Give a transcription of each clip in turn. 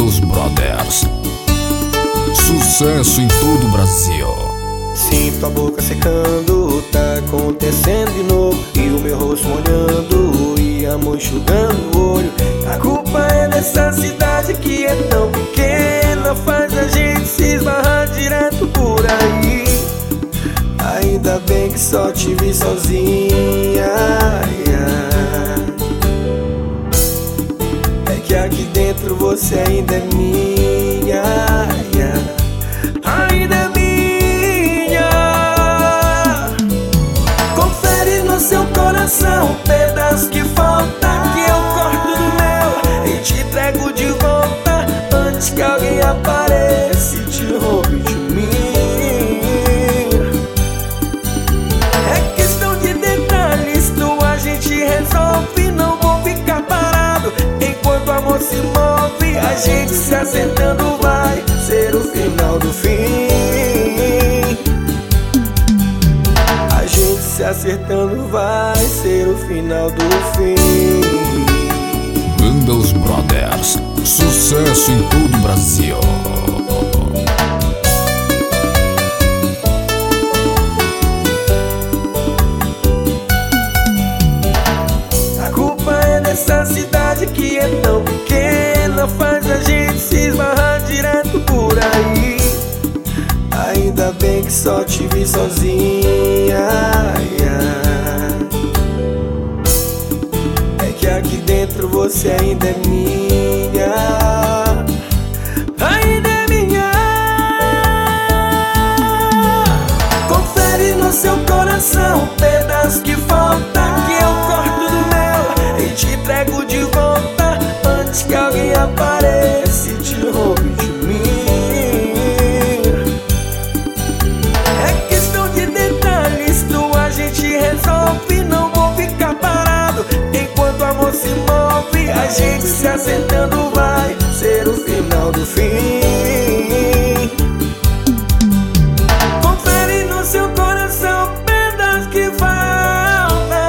Banda Brothers. Sucesso em todo o Brasil. Sinto a boca secando, tá acontecendo de novo. E o meu rosto molhando e a mão enxugando o olho. A culpa é dessa cidade que é tão pequena, faz a gente se esbarrar direto por aí. Ainda bem que só te vi sozinha. Ainda é minha. Ainda é minha. Confere no seu coração o que falta. Que eu corto do meu e te entrego de volta. Antes que alguém apareça e te roube de mim. É questão de detalhes, tu a gente resolve. Não vou ficar parado enquanto o amor se move. A gente se acertando vai ser o final do fim. A gente se acertando vai ser o final do fim. Banda Os Brothers. Sucesso em todo o Brasil. A culpa é dessa cidade que é tão pequena, faz que só te vi sozinha. É que aqui dentro você ainda é minha. Ainda é minha. Confere no seu coração o se acertando vai ser o final do fim. Confere no seu coração pedaço que falta.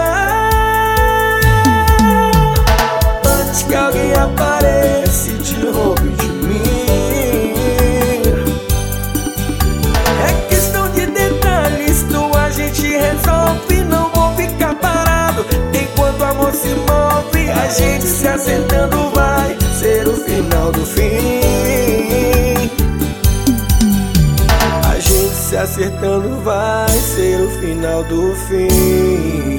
Antes que alguém apareça e te roube de mim. É questão de detalhes, tu a gente resolve. Não vou ficar parado enquanto o amor se move. A gente se acertando acertando vai ser o final do fim.